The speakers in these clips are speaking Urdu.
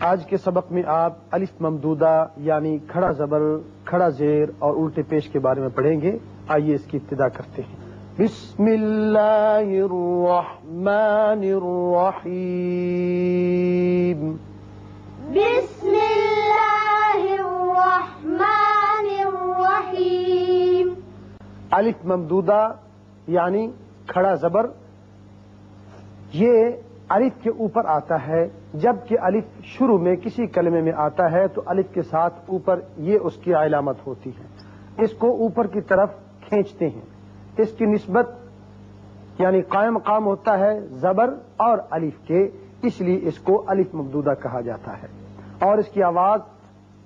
آج کے سبق میں آپ الف ممدودہ یعنی کھڑا زبر کھڑا زیر اور الٹے پیش کے بارے میں پڑھیں گے۔ آئیے اس کی ابتدا کرتے ہیں۔ بسم اللہ الرحمن الرحیم۔ بسم اللہ الرحمن الرحیم۔ الف ممدودہ یعنی کھڑا زبر۔ یہ الف کے اوپر آتا ہے جبکہ الف شروع میں کسی کلمے میں آتا ہے تو الف کے ساتھ اوپر یہ اس کی علامت ہوتی ہے۔ اس کو اوپر کی طرف کھینچتے ہیں۔ اس کی نسبت یعنی قائم مقام ہوتا ہے زبر اور الف کے، اس لیے اس کو الف ممدودہ کہا جاتا ہے۔ اور اس کی آواز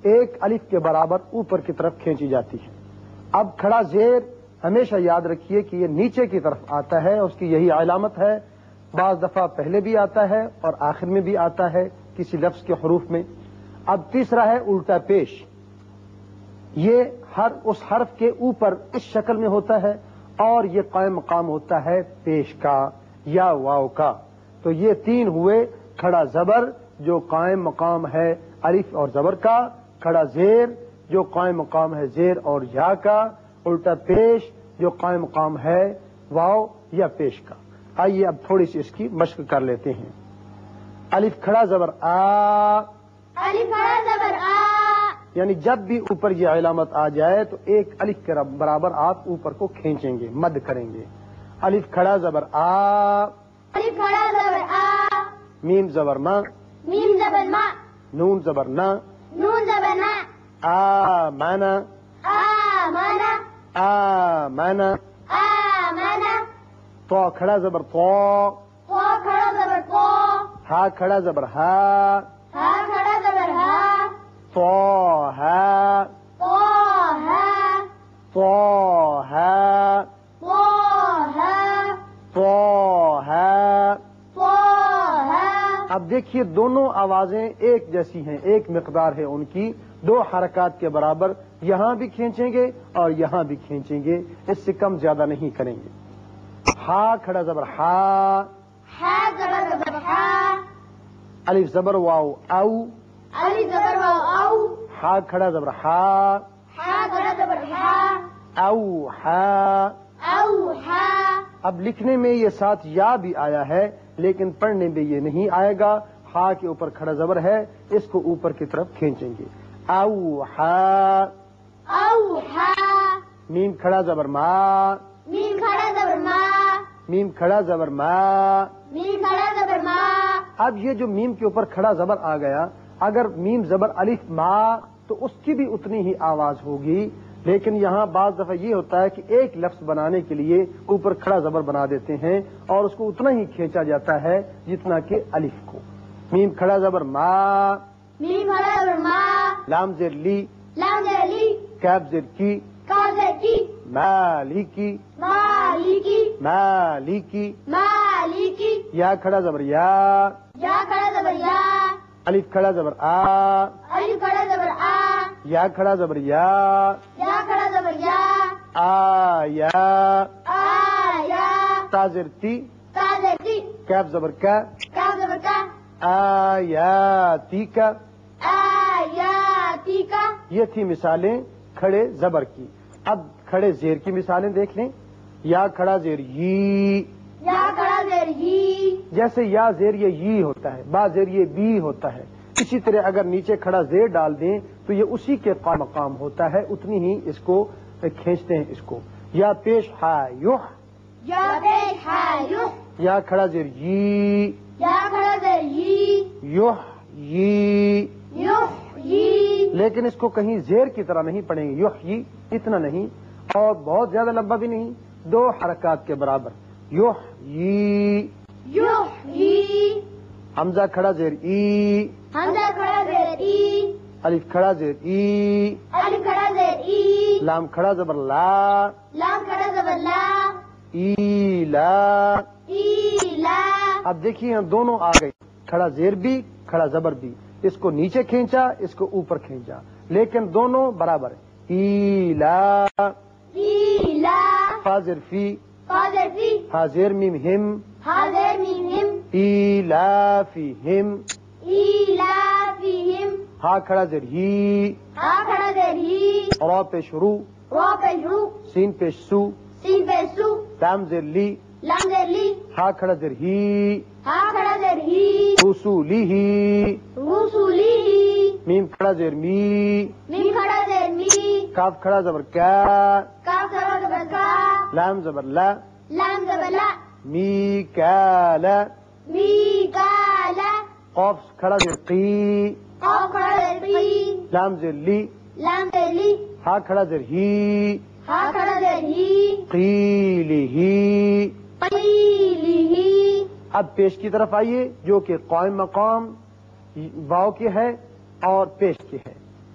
ایک الف کے برابر اوپر کی طرف کھینچی جاتی ہے۔ اب کھڑا زیر ہمیشہ یاد رکھیے کہ یہ نیچے کی طرف آتا ہے، اس کی یہی علامت ہے۔ بعض دفعہ پہلے بھی آتا ہے اور آخر میں بھی آتا ہے کسی لفظ کے حروف میں۔ اب تیسرا ہے الٹا پیش۔ یہ ہر اس حرف کے اوپر اس شکل میں ہوتا ہے اور یہ قائم مقام ہوتا ہے پیش کا یا واو کا۔ تو یہ تین ہوئے کھڑا زبر جو قائم مقام ہے الف اور زبر کا، کھڑا زیر جو قائم مقام ہے زیر اور یا کا، الٹا پیش جو قائم مقام ہے واو یا پیش کا۔ آئیے اب تھوڑی سی اس کی مشق کر لیتے ہیں۔ الف کھڑا زبر آ۔ الف کھڑا زبر آ۔ یعنی جب بھی اوپر یہ علامت آ جائے تو ایک الف کے برابر آپ اوپر کو کھینچیں گے مد کریں گے۔ الف کھڑا زبر آ۔ الف کھڑا زبر آ۔ میم زبر ما میم زبر ما نون زبر نا۔ نون زبر نا۔ آ مانا۔ آ مانا آ مانا آ مانا تو کھڑا زبر تو تو کھڑا زبر تو ہا کھڑا زبر ہا. ہا کھڑا زبر ہا. تو ہا. تو ہے تو ہا. تو ہے تو ہا. تو ہے اب دیکھیے دونوں آوازیں ایک جیسی ہیں ایک مقدار ہے ان کی. دو حرکات کے برابر یہاں بھی کھینچیں گے اور یہاں بھی کھینچیں گے اس سے کم زیادہ نہیں کریں گے۔ ہا کھڑا زبر ہا. ہا زبر زبر ہا. الف زبر واو او الف زبر واو او ہا کھڑا زبر ہا. ہا کھڑا زبر ہا. او ہا. او ہا. اب لکھنے میں یہ ساتھ یا بھی آیا ہے لیکن پڑھنے میں یہ نہیں آئے گا۔ ہا کے اوپر کھڑا زبر ہے اس کو اوپر کی طرف کھینچیں گے۔ او ہا. او ہا. میم کھڑا زبر ما. میم کھڑا زبر ما۔ میم کھڑا زبر ما۔ اب یہ جو میم کے اوپر کھڑا زبر آ گیا اگر میم زبر الف ما تو اس کی بھی اتنی ہی آواز ہوگی۔ لیکن یہاں بعض دفعہ یہ ہوتا ہے کہ ایک لفظ بنانے کے لیے اوپر کھڑا زبر بنا دیتے ہیں اور اس کو اتنا ہی کھینچا جاتا ہے جتنا کہ الف کو۔ میم کھڑا زبر ما۔ میم کھڑا زبر ما۔ لام زیر لی۔ لام زبر لی۔ کیب زیر کی۔ کاف زبر کی۔ مالکی. مالی کی مالکی. یا کھڑا زبر یا. یا کھڑا زبر یا. الف کھڑا زبر آ. الف کھڑا زبر آ. یا کھڑا زبر یا. یا کھڑا زبر یا. آ یا. آ یا. تازر تی. تا زبر کا. کاف زبر کا. آ یا تی کا. آ یا تی کا. یہ تھی مثالیں کھڑے زبر کی. اب کھڑے زیر کی مثالیں دیکھ لیں۔ یا کھڑا زیر یا کھڑا زبر ہی۔ جیسے یا زیر یہ ی ہوتا ہے با زیر یہ بی ہوتا ہے۔ اسی طرح اگر نیچے کھڑا زیر ڈال دیں تو یہ اسی کے مقام ہوتا ہے اتنی ہی اس کو کھینچتے ہیں اس کو۔ یا پیش ہا یوح یا پیش ہے یو یا کھڑا زیر یا کھڑا ہی۔ ی یو ہی۔ لیکن اس کو کہیں زیر کی طرح نہیں پڑھیں گے۔ یوح ی اتنا نہیں اور بہت زیادہ لمبا بھی نہیں دو حرکات کے برابر۔ یوح ی یو ہی حمزہ کھڑا زیر ای۔ حمزہ کھڑا زبر ای۔ الف کھڑا زیر ای۔ الف کھڑا زبر ای۔ لام کھڑا زبر لا۔ لام کھڑا زبر لا۔ ای لا۔ ای لا۔ اب دیکھیے دونوں آ گئی کھڑا زیر بھی کھڑا زبر بھی۔ اس کو نیچے کھینچا اس کو اوپر کھینچا۔ لیکن دونوں برابر ہیں۔ ای لا ای لا فاضر فی۔ فاضر فی۔ حاضر میم ہم۔ حاضر میم ہم۔ ای لا فی ہم۔ إيلافهم ہا کھڑا زیر ہی۔ ها کھڑا زیر ہی۔ را پیش رو رو پیش رو سین پیش سو۔ سین پیش سو۔ لام زیر لی۔ لام زیر لی۔ ہا کھڑا زیر ہی۔ زیر ہی رسولی ہی میم کھڑا زیر می میم کھڑا زیر می کاف کھڑا زبر کا کاف کھڑا زبر کا لام زبر لا لام زبر لا می کالا میکالا قاف کھڑا زیر قی قاف کھڑا زیر قی لام زیر لی لام زیر لی ہا کھڑا زیر ہی ها کھڑا زیر ہی قیلی ہی قیلی اب پیش کی طرف آئیے جو کہ قائم مقام واؤ کی ہے اور پیش کی ہے۔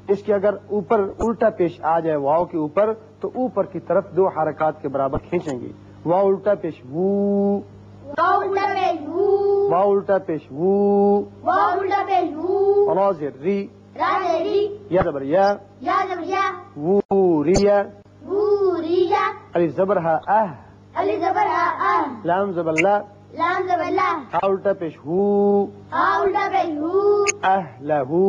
اس کے اگر اوپر الٹا پیش آ جائے واؤ کے اوپر تو اوپر کی طرف دو حرکات کے برابر کھینچیں گے۔ واؤ الٹا پیش وو۔ واو الٹا پیش وو۔ واؤ الٹا پیش وو۔ واو الٹا پیش وو۔ را زیر ری۔ را زیر ری۔ یا زبر یا۔ یا زبر یا۔ وو ریا وو ریا علی زبر ہا اہ۔ علی زبر لام زبر لا۔ لام زبر لا ہا الٹا پیش ہو الٹا پیش وو اہ لہو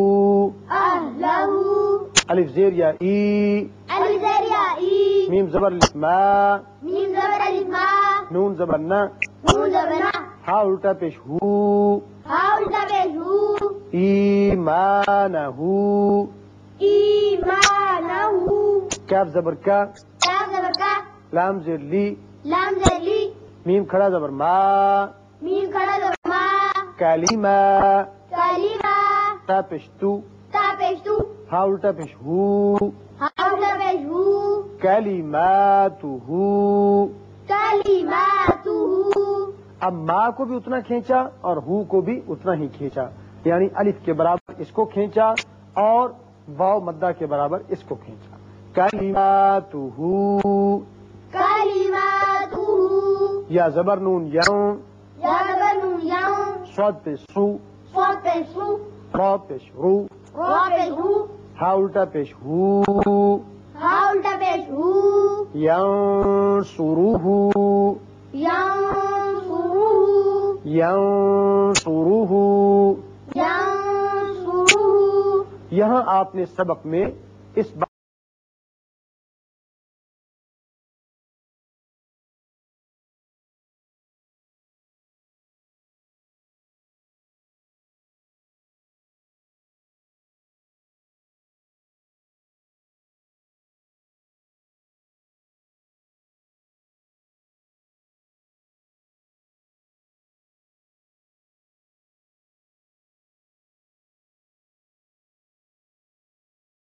اهله الف زیر یا ای علی زیر یا ای میم زبر الف ما میم زبر الف ما نون زبر نا نون زبر نا ہا الٹا پیش ہو الٹا پیش وو ایمانہ ایمانه کیف زبر کا کاف زبر کا لام زیر لی لام زیر میم کھڑا زبر ما. میم کھڑا زبر ما. کلیمہ کلیمہ تا پیش تو. تا پیش تو. ہا الٹا پیش ہو. ها الٹا پیش وو کلیماتہ کلماته اب ماں کو بھی اتنا کھینچا اور ہو کو بھی اتنا ہی کھینچا. یعنی الف کے برابر اس کو کھینچا اور واؤ مدہ کے برابر اس کو کھینچا. کلماته یا زبر نون یا زبر نون یاؤں صاد سو صوت پیش رو را پیش رو رو پیش رو ہا الٹا پیش ہو ها الٹا پیش ہو ینصروہ ینصروه ینصروہ ینصروه یہاں آپ نے سبق میں اس